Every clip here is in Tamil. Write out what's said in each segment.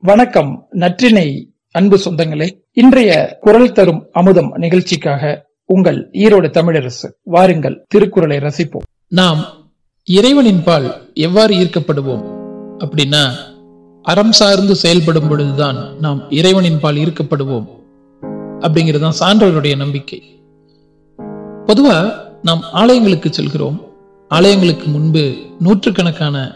வணக்கம் நற்றினை அன்பு சொந்தங்களே. இன்றைய குரல் தரும் அமுதம் நிகழ்ச்சிக்காக உங்கள் ஈரோடு தமிழரசு வாருங்கள் திருக்குறளை ரசிப்போம். நாம் இறைவனின் பால் எவ்வாறு ஈர்க்கப்படுவோம் அப்படின்னா அறம் சார்ந்து செயல்படும் பொழுதுதான் நாம் இறைவனின் பால் ஈர்க்கப்படுவோம் அப்படிங்கிறதுதான் சான்றவருடைய நம்பிக்கை. பொதுவா நாம் ஆலயங்களுக்கு செல்கிறோம். ஆலயங்களுக்கு முன்பு நூற்றுக்கணக்கான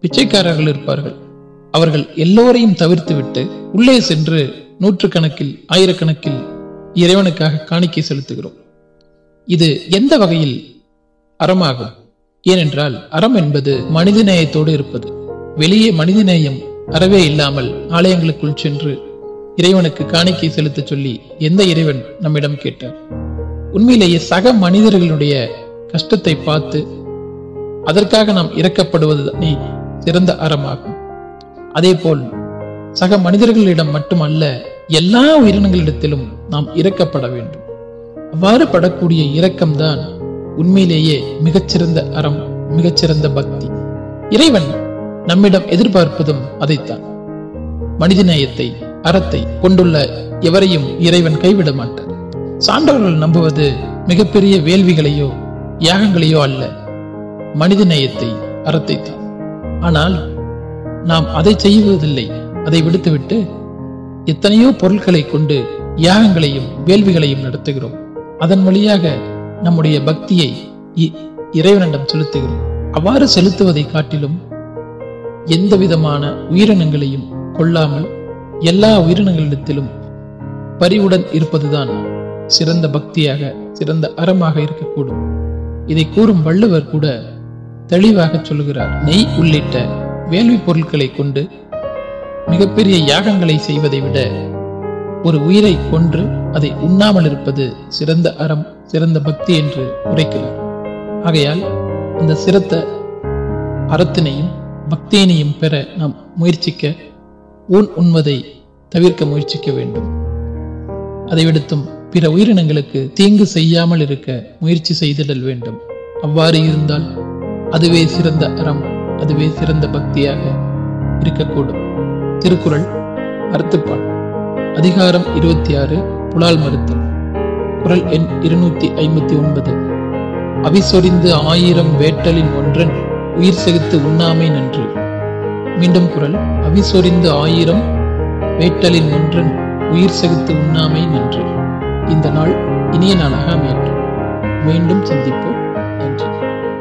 பிச்சைக்காரர்கள் இருப்பார்கள். அவர்கள் எல்லோரையும் தவிர்த்துவிட்டு உள்ளே சென்று நூற்றுக்கணக்கில் ஆயிரக்கணக்கில் இறைவனுக்காக காணிக்கை செலுத்துகிறோம். இது எந்த வகையில் அறமாகும்? ஏனென்றால் அறம் என்பது மனித நேயத்தோடு இருப்பது. வெளியே மனிதநேயம் அறவே இல்லாமல் ஆலயங்களுக்குள் சென்று இறைவனுக்கு காணிக்கை செலுத்த சொல்லி எந்த இறைவன் நம்மிடம் கேட்டார்? உண்மையிலேயே சக மனிதர்களுடைய கஷ்டத்தை பார்த்து அதற்காக நாம் இறக்கப்படுவது சிறந்த அறமாகும். அதே போல் சக மனிதர்களிடம் மட்டுமல்ல எல்லா உயிரினங்களிடத்திலும் நாம் இறக்கப்பட வேண்டும். அவ்வாறு படக்கூடிய இரக்கம்தான் உண்மையிலேயே மிகச்சிறந்த அறம் மிகச்சிறந்த பக்தி. இறைவன் நம்மிடம் எதிர்பார்ப்பதும் அதைத்தான். மனிதநேயத்தை அறத்தை கொண்டுள்ள எவரையும் இறைவன் கைவிட மாட்டார் சான்றவர்கள் நம்புவது மிகப்பெரிய வேள்விகளையோ யாகங்களையோ அல்ல. மனிதநேயத்தை அறத்தை தான் ஆனால் நாம் அதை செய்வதில்லை. அதை விடுத்துவிட்டு எத்தனையோ பொருட்களை கொண்டு யாகங்களையும் வேள்விகளையும் நடத்துகிறோம். அதன் வழியாக நம்முடைய பக்தியை இறைவனிடம் செலுத்துகிறோம். அவ்வாறு செலுத்துவதை காட்டிலும் எந்த விதமான உயிரினங்களையும் கொள்ளாமல் எல்லா உயிரினங்களிடத்திலும் பரிவுடன் இருப்பதுதான் சிறந்த பக்தியாக சிறந்த அறமாக இருக்கக்கூடும். இதை கூறும் வள்ளுவர் கூட தெளிவாக சொல்லுகிறார் நெய் உள்ளிட்ட வேள்வி பொருட்களை கொண்டு மிகப்பெரிய யாகங்களை செய்வதை விட ஒரு உயிரை கொன்று அதை உண்ணாமல் இருப்பது சிறந்த அறம் சிறந்த பக்தி என்று உரைக்கிறார். ஆகையால் இந்த சிறந்த அறத்தினையும் பக்தியினையும் பெற நாம் முயற்சிக்க ஊன் உண்மதை தவிர்க்க முயற்சிக்க வேண்டும். அதை விடுத்தும் பிற உயிரினங்களுக்கு தீங்கு செய்யாமல் இருக்க முயற்சி செய்திடல் வேண்டும். அவ்வாறு இருந்தால் அதுவே சிறந்த அறம் அதுவே சிறந்த பக்தியாக இருக்கக்கூடும். திருக்குறள் அறுத்துப்பால் அதிகாரம் இருபத்தி ஆறு புலால் மறுத்தல் குரல் எண் இருநூத்தி ஐம்பத்தி ஒன்பது. அவிசொரிந்து ஆயிரம் வேட்டலின் ஒன்றன் உயிர் செகுத்து உண்ணாமை நன்று. மீண்டும் குரல் அவிசொரிந்து ஆயிரம் வேட்டலின் ஒன்றன் உயிர் செகுத்து உண்ணாமை நன்று. இந்த நாள் இனிய நாளாக அமையட்டும். மீண்டும் சந்திப்போம்.